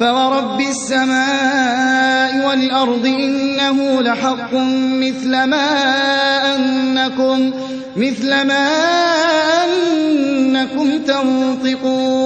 فورب السماء والأرض إنه لحق مثل ما أنكم, مثل ما أنكم تنطقون